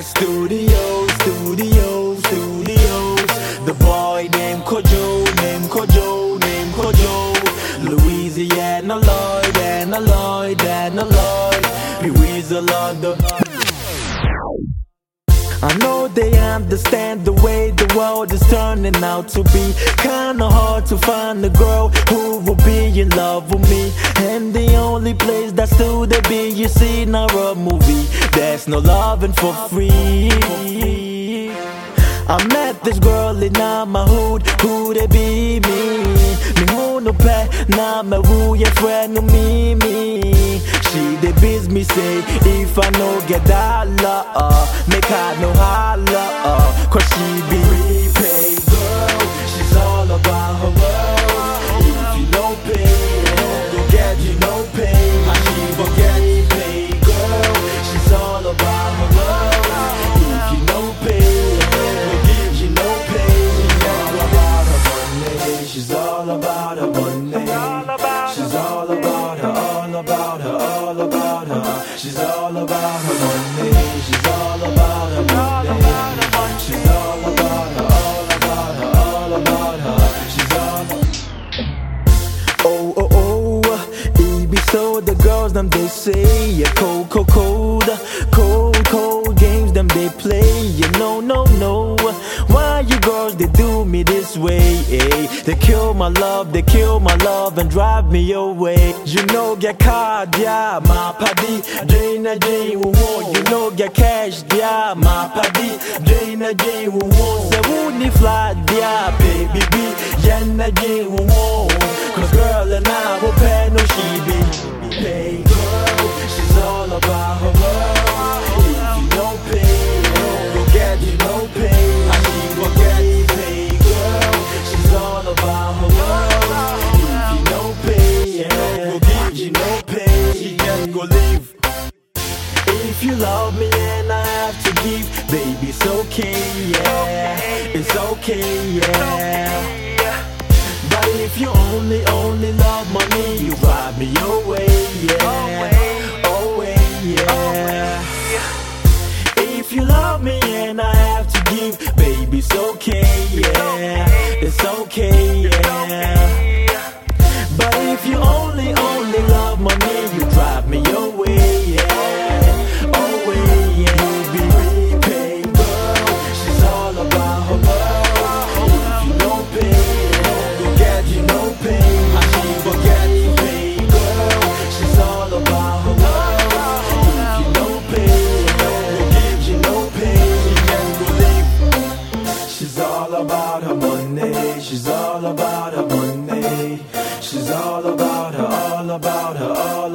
at studios, studios, studios. The boy named Kojo, named Kojo, named Kojo. Louisiana Lloyd and a Lloyd and a Lloyd. He was a London. I know they understand the way the world is turning out to be. Kinda hard to find a girl who will be in love with me. And the only place that's still there be, you see, now a movie. There's no loving for free. I met this girl in my hood, who they be me. Me who no pay, na me who your friend no me me. Me say, if I no get dollar, uh, make her no holla, uh, cause she about her money. She's all about her all about her, all about her, all about her. She's all. Oh oh oh, it be so the girls them they say yeah cold cold cold cold cold games them they play yeah no no no. Why you girls they do me this way? eh? They kill my love, they kill my love and drive me away. You know get card yeah, my paddy drain who want you know get cash yeah, my paddy drain who want say who need fly yeah, baby na drain who want. Cause girl and I will pay no she be pay go leave if you love me and I have to give, baby, it's okay, yeah. It's okay, yeah. But if you only, only love money, you drive me away, yeah. Away, yeah. If you love me and I have to give, baby, it's okay, yeah. It's okay, yeah. All about her money. She's all about her, all about her, all